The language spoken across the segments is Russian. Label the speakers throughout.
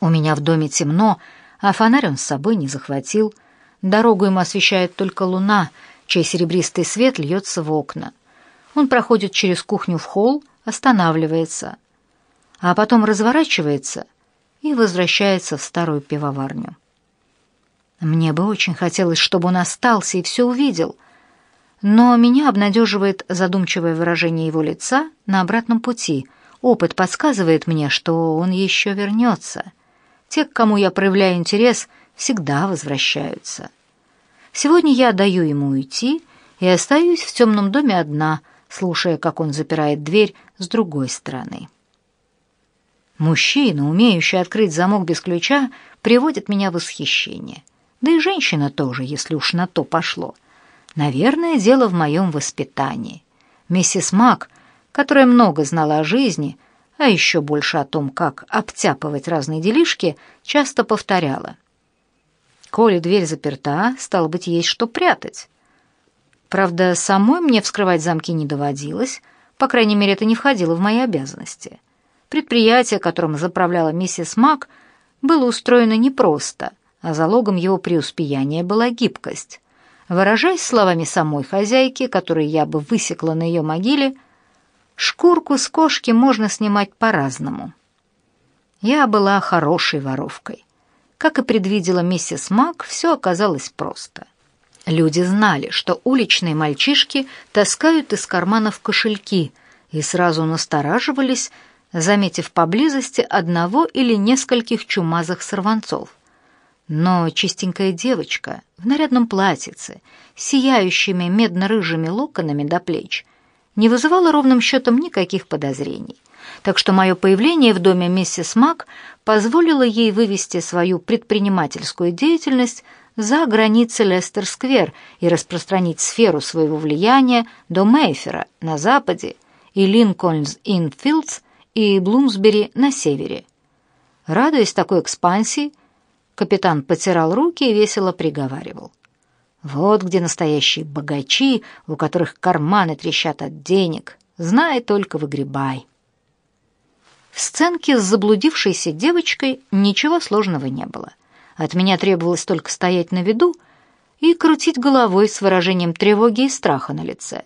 Speaker 1: У меня в доме темно, а фонарь он с собой не захватил. Дорогу ему освещает только луна, чей серебристый свет льется в окна. Он проходит через кухню в холл, останавливается, а потом разворачивается и возвращается в старую пивоварню. Мне бы очень хотелось, чтобы он остался и все увидел, но меня обнадеживает задумчивое выражение его лица на обратном пути. Опыт подсказывает мне, что он еще вернется. Те, к кому я проявляю интерес, всегда возвращаются. Сегодня я даю ему уйти и остаюсь в темном доме одна, слушая, как он запирает дверь с другой стороны. Мужчина, умеющий открыть замок без ключа, приводит меня в восхищение. Да и женщина тоже, если уж на то пошло. Наверное, дело в моем воспитании. Миссис Мак, которая много знала о жизни, а еще больше о том, как обтяпывать разные делишки, часто повторяла. «Коли дверь заперта, стало быть, есть что прятать». Правда, самой мне вскрывать замки не доводилось, по крайней мере, это не входило в мои обязанности. Предприятие, которым заправляла миссис Мак, было устроено непросто, а залогом его преуспеяния была гибкость. Выражаясь словами самой хозяйки, которые я бы высекла на ее могиле, шкурку с кошки можно снимать по-разному. Я была хорошей воровкой. Как и предвидела миссис Мак, все оказалось просто. Люди знали, что уличные мальчишки таскают из карманов кошельки и сразу настораживались, заметив поблизости одного или нескольких чумазых сорванцов. Но чистенькая девочка в нарядном платьице, сияющими медно-рыжими локонами до плеч, не вызывала ровным счетом никаких подозрений. Так что мое появление в доме миссис Мак позволило ей вывести свою предпринимательскуюдеятельность за границы Лестер-сквер и распространить сферу своего влияния до Мейфера на западе и Линкольнс-Инфилдс и Блумсбери на севере. Радуясь такой экспансии, капитан потирал руки и весело приговаривал. Вот где настоящие богачи, у которых карманы трещат от денег. Знай только выгребай. В сценке с заблудившейся девочкой ничего сложного не было. От меня требовалось только стоять на виду и крутить головой с выражением тревоги и страха на лице.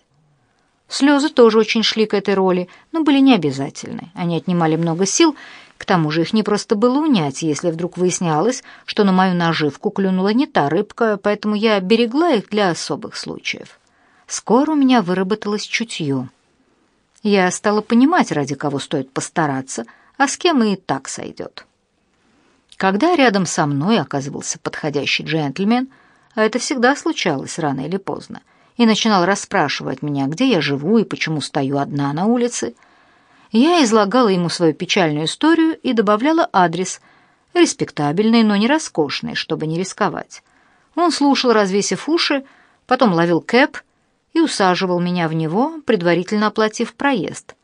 Speaker 1: Слезы тоже очень шли к этой роли, но были необязательны. Они отнимали много сил, к тому же их не просто было унять, если вдруг выяснялось, что на мою наживку клюнула не та рыбка, поэтому я берегла их для особых случаев. Скоро у меня выработалось чутье. Я стала понимать, ради кого стоит постараться, а с кем и так сойдет. Когда рядом со мной оказывался подходящий джентльмен, а это всегда случалось рано или поздно, и начинал расспрашивать меня, где я живу и почему стою одна на улице, я излагала ему свою печальную историю и добавляла адрес, респектабельный, но не роскошный, чтобы не рисковать. Он слушал, развесив уши, потом ловил кэп и усаживал меня в него, предварительно оплатив проезд.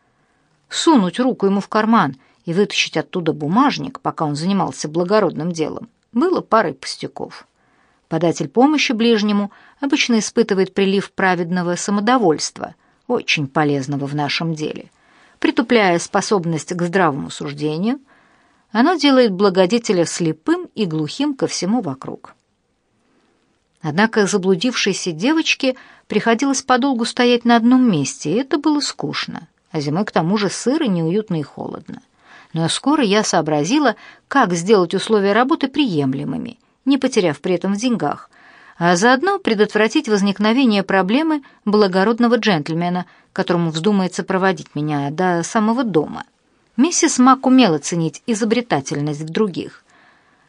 Speaker 1: Сунуть руку ему в карман — и вытащить оттуда бумажник, пока он занимался благородным делом, было парой пустяков. Податель помощи ближнему обычно испытывает прилив праведного самодовольства, очень полезного в нашем деле. Притупляя способность к здравому суждению, оно делает благодетеля слепым и глухим ко всему вокруг. Однако заблудившейся девочке приходилось подолгу стоять на одном месте, и это было скучно, а зимой к тому же сыро, неуютно и холодно но скоро я сообразила, как сделать условия работы приемлемыми, не потеряв при этом в деньгах, а заодно предотвратить возникновение проблемы благородного джентльмена, которому вздумается проводить меня до самого дома. Миссис Мак умела ценить изобретательность в других.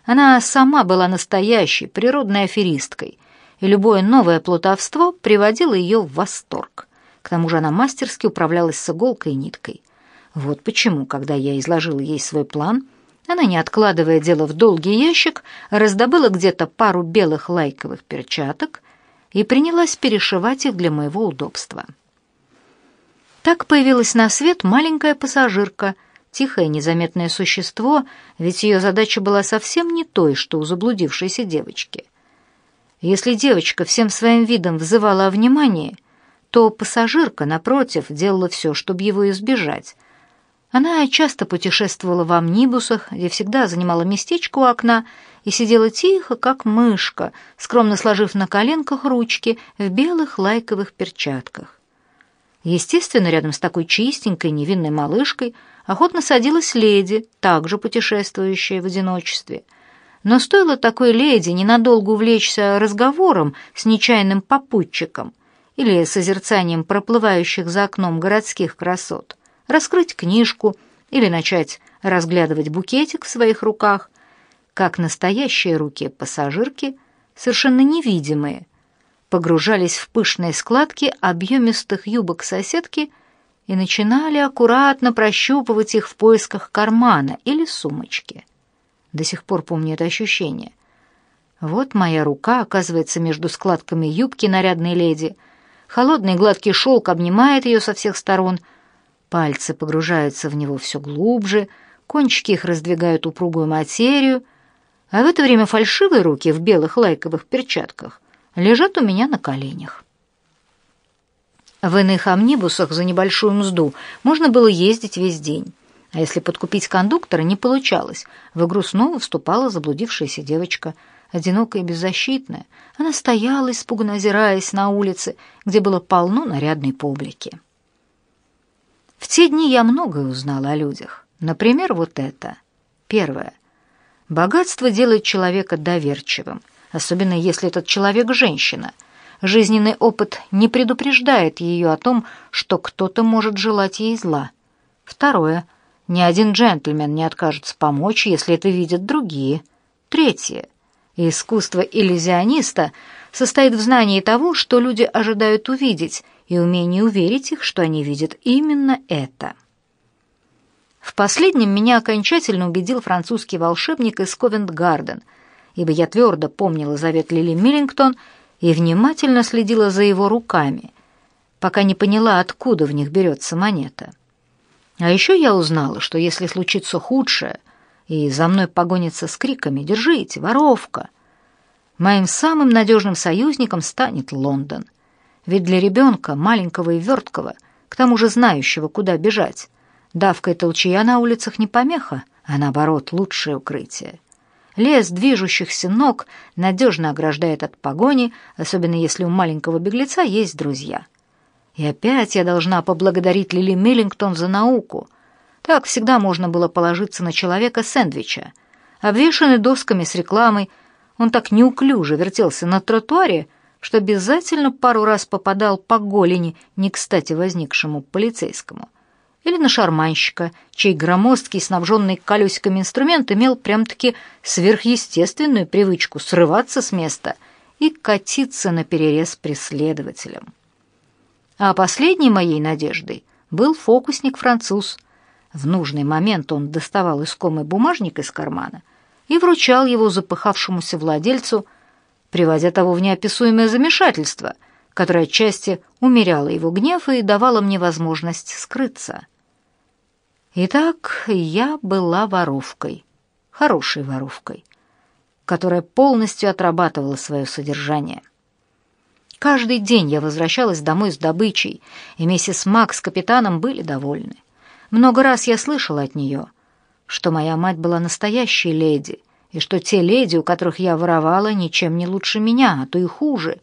Speaker 1: Она сама была настоящей природной аферисткой, и любое новое плутовство приводило ее в восторг. К тому же она мастерски управлялась с иголкой и ниткой. Вот почему, когда я изложила ей свой план, она, не откладывая дело в долгий ящик, раздобыла где-то пару белых лайковых перчаток и принялась перешивать их для моего удобства. Так появилась на свет маленькая пассажирка, тихое незаметное существо, ведь ее задача была совсем не той, что у заблудившейся девочки. Если девочка всем своим видом взывала о внимании, то пассажирка, напротив, делала все, чтобы его избежать — Она часто путешествовала в амнибусах, где всегда занимала местечко у окна и сидела тихо, как мышка, скромно сложив на коленках ручки в белых лайковых перчатках. Естественно, рядом с такой чистенькой невинной малышкой охотно садилась леди, также путешествующая в одиночестве. Но стоило такой леди ненадолго увлечься разговором с нечаянным попутчиком или созерцанием проплывающих за окном городских красот, раскрыть книжку или начать разглядывать букетик в своих руках, как настоящие руки пассажирки, совершенно невидимые, погружались в пышные складки объемистых юбок соседки и начинали аккуратно прощупывать их в поисках кармана или сумочки. До сих пор помню это ощущение. Вот моя рука оказывается между складками юбки нарядной леди. Холодный гладкий шелк обнимает ее со всех сторон. Пальцы погружаются в него все глубже, кончики их раздвигают упругую материю, а в это время фальшивые руки в белых лайковых перчатках лежат у меня на коленях. В иных амнибусах за небольшую мзду можно было ездить весь день. А если подкупить кондуктора не получалось, в игру снова вступала заблудившаяся девочка, одинокая и беззащитная. Она стояла, испуганно озираясь на улице, где было полно нарядной публики. В те дни я многое узнала о людях. Например, вот это. Первое. Богатство делает человека доверчивым особенно если этот человек женщина. Жизненный опыт не предупреждает ее о том, что кто-то может желать ей зла. Второе. Ни один джентльмен не откажется помочь, если это видят другие. Третье. Искусство иллюзиониста состоит в знании того, что люди ожидают увидеть, и умении уверить их, что они видят именно это. В последнем меня окончательно убедил французский волшебник из Ковент-Гарден – ибо я твердо помнила завет Лили Миллингтон и внимательно следила за его руками, пока не поняла, откуда в них берется монета. А еще я узнала, что если случится худшее, и за мной погонится с криками «Держите, воровка!», моим самым надежным союзником станет Лондон. Ведь для ребенка, маленького и верткого, к тому же знающего, куда бежать, давка и толчья на улицах не помеха, а наоборот лучшее укрытие. Лес движущихся ног надежно ограждает от погони, особенно если у маленького беглеца есть друзья. И опять я должна поблагодарить Лили Миллингтон за науку. Так всегда можно было положиться на человека-сэндвича. Обвешанный досками с рекламой, он так неуклюже вертелся на тротуаре, что обязательно пару раз попадал по голени не кстати возникшему полицейскому — или на шарманщика, чей громоздкий, снабженный колесиками инструмент имел прям-таки сверхъестественную привычку срываться с места и катиться на перерез преследователям. А последней моей надеждой был фокусник-француз. В нужный момент он доставал искомый бумажник из кармана и вручал его запыхавшемуся владельцу, приводя того в неописуемое замешательство, которое отчасти умеряло его гнев и давало мне возможность скрыться. Итак, я была воровкой, хорошей воровкой, которая полностью отрабатывала свое содержание. Каждый день я возвращалась домой с добычей, и миссис Мак с капитаном были довольны. Много раз я слышала от нее, что моя мать была настоящей леди, и что те леди, у которых я воровала, ничем не лучше меня, а то и хуже.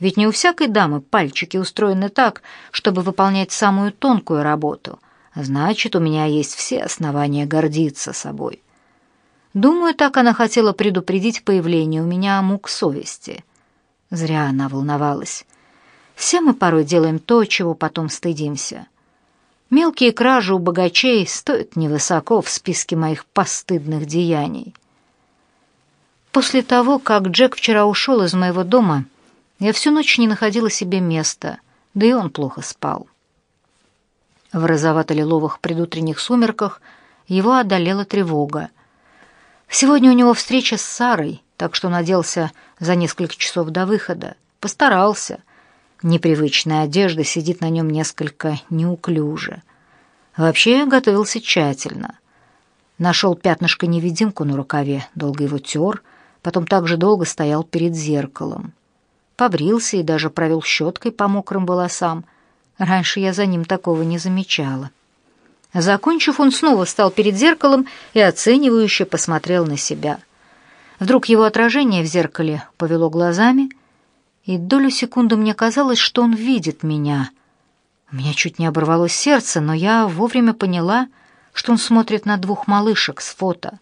Speaker 1: Ведь не у всякой дамы пальчики устроены так, чтобы выполнять самую тонкую работу — Значит, у меня есть все основания гордиться собой. Думаю, так она хотела предупредить появление у меня мук совести. Зря она волновалась. Все мы порой делаем то, чего потом стыдимся. Мелкие кражи у богачей стоят невысоко в списке моих постыдных деяний. После того, как Джек вчера ушел из моего дома, я всю ночь не находила себе места, да и он плохо спал. В розовато-лиловых предутренних сумерках его одолела тревога. Сегодня у него встреча с Сарой, так что наделся за несколько часов до выхода. Постарался. Непривычная одежда сидит на нем несколько неуклюже. Вообще готовился тщательно. Нашел пятнышко-невидимку на рукаве, долго его тер, потом также долго стоял перед зеркалом. Побрился и даже провел щеткой по мокрым волосам — Раньше я за ним такого не замечала. Закончив, он снова встал перед зеркалом и оценивающе посмотрел на себя. Вдруг его отражение в зеркале повело глазами, и долю секунды мне казалось, что он видит меня. У меня чуть не оборвалось сердце, но я вовремя поняла, что он смотрит на двух малышек с фото.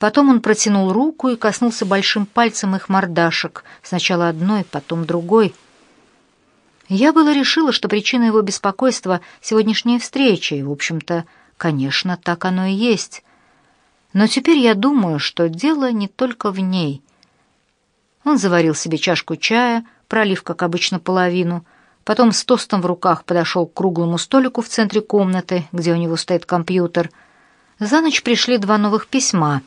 Speaker 1: Потом он протянул руку и коснулся большим пальцем их мордашек, сначала одной, потом другой — я было решила, что причина его беспокойства — сегодняшняя встреча, и, в общем-то, конечно, так оно и есть. Но теперь я думаю, что дело не только в ней. Он заварил себе чашку чая, пролив, как обычно, половину, потом с тостом в руках подошел к круглому столику в центре комнаты, где у него стоит компьютер. За ночь пришли два новых письма.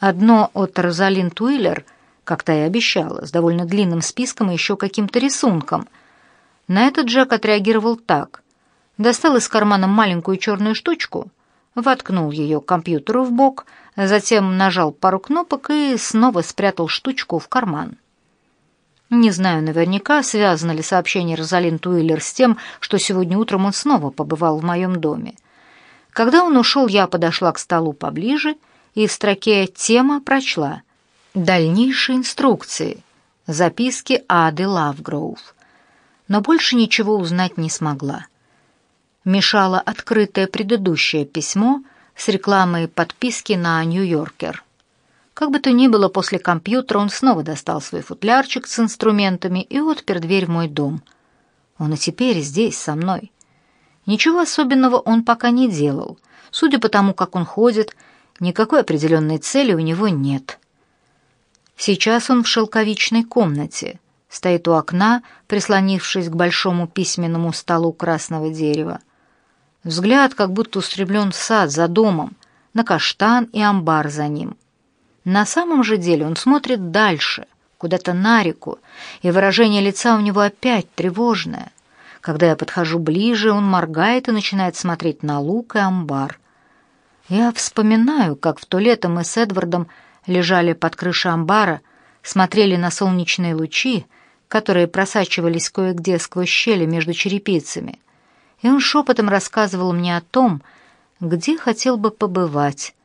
Speaker 1: Одно от Розалин Туиллер, как та и обещала, с довольно длинным списком и еще каким-то рисунком — на этот Джек отреагировал так. Достал из кармана маленькую черную штучку, воткнул ее компьютеру в бок, затем нажал пару кнопок и снова спрятал штучку в карман. Не знаю наверняка, связано ли сообщение Розалин Туиллер с тем, что сегодня утром он снова побывал в моем доме. Когда он ушел, я подошла к столу поближе и в строке «Тема» прочла «Дальнейшие инструкции. Записки Ады Лавгроув» но больше ничего узнать не смогла. Мешало открытое предыдущее письмо с рекламой подписки на «Нью-Йоркер». Как бы то ни было, после компьютера он снова достал свой футлярчик с инструментами и отпер дверь в мой дом. Он и теперь здесь, со мной. Ничего особенного он пока не делал. Судя по тому, как он ходит, никакой определенной цели у него нет. Сейчас он в шелковичной комнате — стоит у окна, прислонившись к большому письменному столу красного дерева. Взгляд как будто устремлен в сад за домом, на каштан и амбар за ним. На самом же деле он смотрит дальше, куда-то на реку, и выражение лица у него опять тревожное. Когда я подхожу ближе, он моргает и начинает смотреть на луг и амбар. Я вспоминаю, как в то лето мы с Эдвардом лежали под крышей амбара, смотрели на солнечные лучи, которые просачивались кое-где сквозь щели между черепицами, и он шепотом рассказывал мне о том, где хотел бы побывать.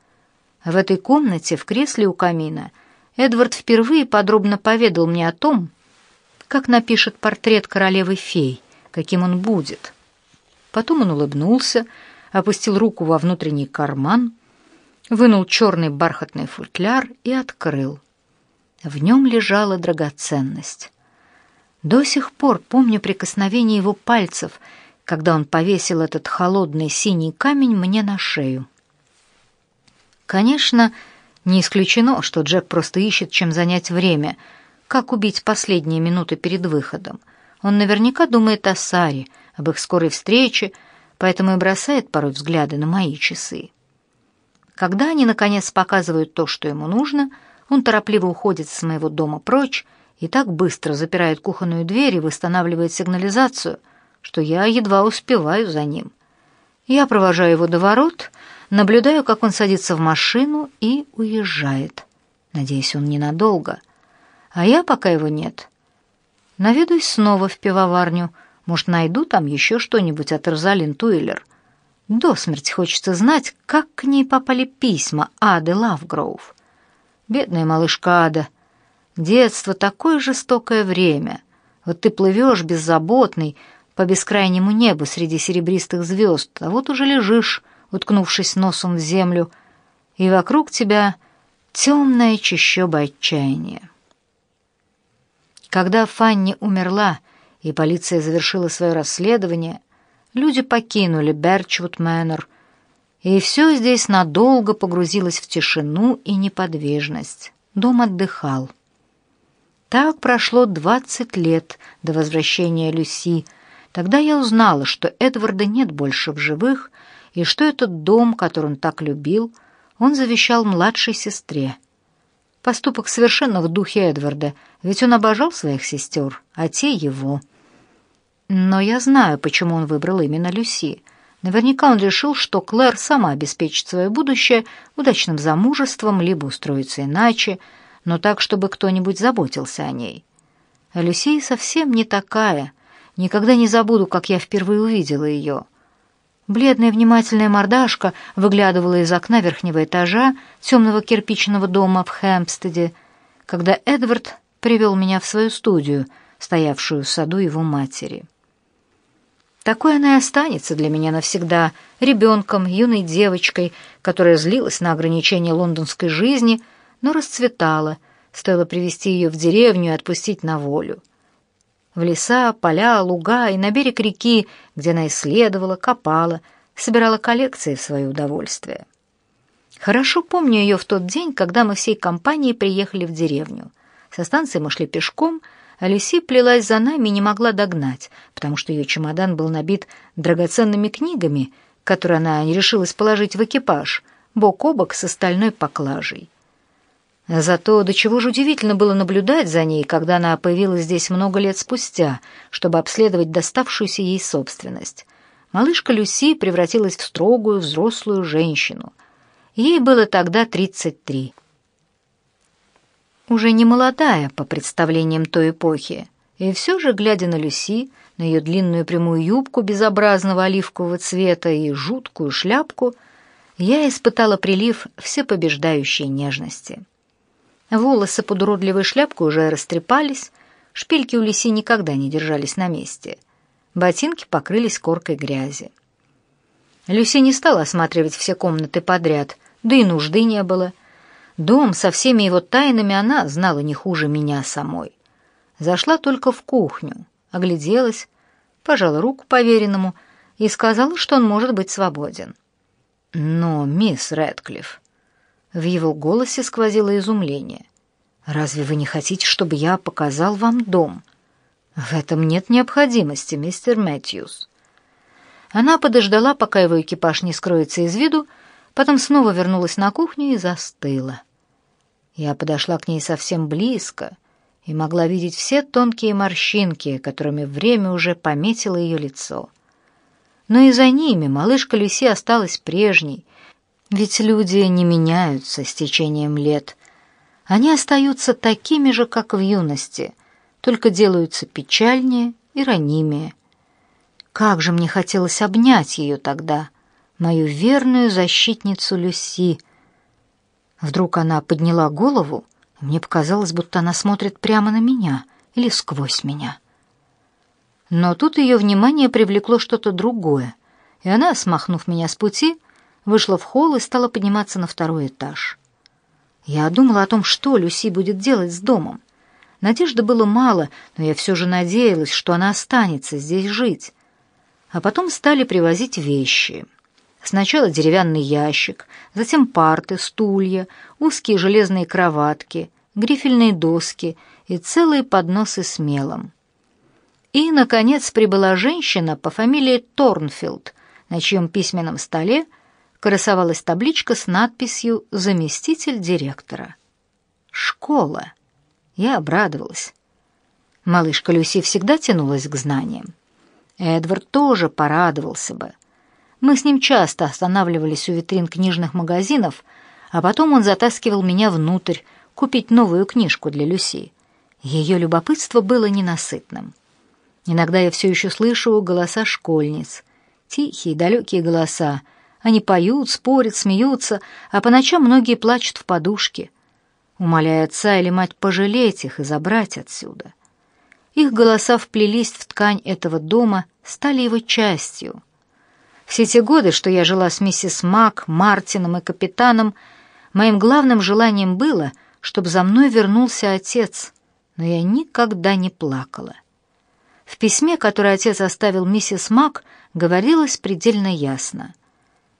Speaker 1: В этой комнате, в кресле у камина, Эдвард впервые подробно поведал мне о том, как напишет портрет королевы-фей, каким он будет. Потом он улыбнулся, опустил руку во внутренний карман, вынул черный бархатный футляр и открыл. В нем лежала драгоценность. До сих пор помню прикосновение его пальцев, когда он повесил этот холодный синий камень мне на шею. Конечно, не исключено, что Джек просто ищет, чем занять время, как убить последние минуты перед выходом. Он наверняка думает о Саре, об их скорой встрече, поэтому и бросает порой взгляды на мои часы. Когда они, наконец, показывают то, что ему нужно, он торопливо уходит с моего дома прочь, и так быстро запирает кухонную дверь и восстанавливает сигнализацию, что я едва успеваю за ним. Я провожаю его до ворот, наблюдаю, как он садится в машину и уезжает. Надеюсь, он ненадолго. А я, пока его нет, наведусь снова в пивоварню. Может, найду там еще что-нибудь от Розалин Туиллер. До смерти хочется знать, как к ней попали письма Ады Лавгроув. Бедная малышка Ада — Детство — такое жестокое время. Вот ты плывешь беззаботный по бескрайнему небу среди серебристых звезд, а вот уже лежишь, уткнувшись носом в землю, и вокруг тебя темная чащоба отчаяния. Когда Фанни умерла и полиция завершила свое расследование, люди покинули Берчвуд Мэннер, и все здесь надолго погрузилось в тишину и неподвижность. Дом отдыхал. Так прошло двадцать лет до возвращения Люси. Тогда я узнала, что Эдварда нет больше в живых, и что этот дом, который он так любил, он завещал младшей сестре. Поступок совершенно в духе Эдварда, ведь он обожал своих сестер, а те его. Но я знаю, почему он выбрал именно Люси. Наверняка он решил, что Клэр сама обеспечит свое будущее удачным замужеством, либо устроится иначе, но так, чтобы кто-нибудь заботился о ней. А Люсия совсем не такая. Никогда не забуду, как я впервые увидела ее. Бледная внимательная мордашка выглядывала из окна верхнего этажа темного кирпичного дома в Хэмпстеде, когда Эдвард привел меня в свою студию, стоявшую в саду его матери. Такой она и останется для меня навсегда, ребенком, юной девочкой, которая злилась на ограничения лондонской жизни, но расцветала, стоило привести ее в деревню и отпустить на волю. В леса, поля, луга и на берег реки, где она исследовала, копала, собирала коллекции в свое удовольствие. Хорошо помню ее в тот день, когда мы всей компанией приехали в деревню. Со станции мы шли пешком, а Люси плелась за нами и не могла догнать, потому что ее чемодан был набит драгоценными книгами, которые она не решилась положить в экипаж, бок о бок с остальной поклажей. Зато до чего же удивительно было наблюдать за ней, когда она появилась здесь много лет спустя, чтобы обследовать доставшуюся ей собственность. Малышка Люси превратилась в строгую взрослую женщину. Ей было тогда 33 уже не молодая по представлениям той эпохи, и все же, глядя на Люси, на ее длинную прямую юбку безобразного оливкового цвета и жуткую шляпку, я испытала прилив всепобеждающей нежности. Волосы под уродливой шляпкой уже растрепались, шпильки у Люси никогда не держались на месте. Ботинки покрылись коркой грязи. Люси не стала осматривать все комнаты подряд, да и нужды не было — Дом со всеми его тайнами она знала не хуже меня самой. Зашла только в кухню, огляделась, пожала руку поверенному и сказала, что он может быть свободен. Но, мисс Рэдклифф, в его голосе сквозило изумление. Разве вы не хотите, чтобы я показал вам дом? В этом нет необходимости, мистер Мэтьюс. Она подождала, пока его экипаж не скроется из виду, потом снова вернулась на кухню и застыла. Я подошла к ней совсем близко и могла видеть все тонкие морщинки, которыми время уже пометило ее лицо. Но и за ними малышка Люси осталась прежней, ведь люди не меняются с течением лет. Они остаются такими же, как в юности, только делаются печальнее и ранимее. Как же мне хотелось обнять ее тогда, мою верную защитницу Люси, Вдруг она подняла голову, и мне показалось, будто она смотрит прямо на меня или сквозь меня. Но тут ее внимание привлекло что-то другое, и она, смахнув меня с пути, вышла в холл и стала подниматься на второй этаж. Я думала о том, что Люси будет делать с домом. Надежды было мало, но я все же надеялась, что она останется здесь жить. А потом стали привозить вещи. Сначала деревянный ящик, затем парты, стулья, узкие железные кроватки, грифельные доски и целые подносы с мелом. И, наконец, прибыла женщина по фамилии Торнфилд, на чьем письменном столе красовалась табличка с надписью «Заместитель директора». «Школа». Я обрадовалась. Малышка Люси всегда тянулась к знаниям. Эдвард тоже порадовался бы — мы с ним часто останавливались у витрин книжных магазинов, а потом он затаскивал меня внутрь купить новую книжку для Люси. Ее любопытство было ненасытным. Иногда я все еще слышу голоса школьниц. Тихие, далекие голоса. Они поют, спорят, смеются, а по ночам многие плачут в подушке, умоляя отца или мать пожалеть их и забрать отсюда. Их голоса вплелись в ткань этого дома, стали его частью — все те годы, что я жила с миссис Мак, Мартином и капитаном, моим главным желанием было, чтобы за мной вернулся отец, но я никогда не плакала. В письме, которое отец оставил миссис Мак, говорилось предельно ясно.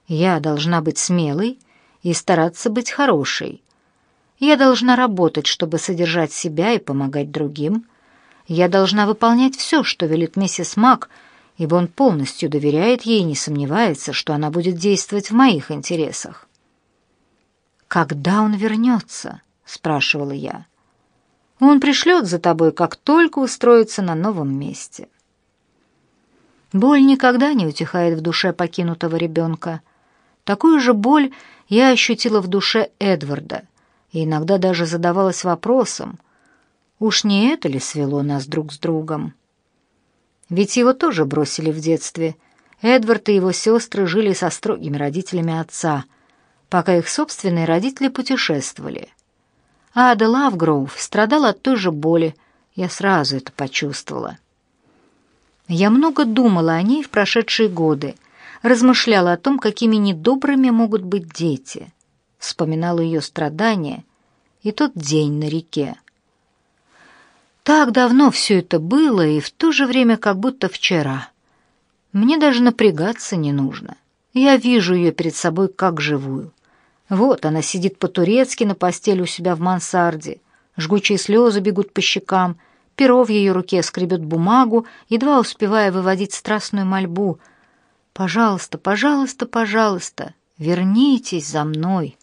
Speaker 1: Я должна быть смелой и стараться быть хорошей. Я должна работать, чтобы содержать себя и помогать другим. Я должна выполнять все, что велит миссис Мак, ибо он полностью доверяет ей и не сомневается, что она будет действовать в моих интересах. «Когда он вернется?» — спрашивала я. «Он пришлет за тобой, как только устроится на новом месте». Боль никогда не утихает в душе покинутого ребенка. Такую же боль я ощутила в душе Эдварда и иногда даже задавалась вопросом, уж не это ли свело нас друг с другом? Ведь его тоже бросили в детстве, Эдвард и его сестры жили со строгими родителями отца, пока их собственные родители путешествовали. Ада Лавгроув страдала от той же боли, я сразу это почувствовала. Я много думала о ней в прошедшие годы, размышляла о том, какими недобрыми могут быть дети, вспоминала ее страдания и тот день на реке. Так давно все это было, и в то же время как будто вчера. Мне даже напрягаться не нужно. Я вижу ее перед собой как живую. Вот она сидит по-турецки на постели у себя в мансарде. Жгучие слезы бегут по щекам, перо в ее руке скребет бумагу, едва успевая выводить страстную мольбу. «Пожалуйста, пожалуйста, пожалуйста, вернитесь за мной».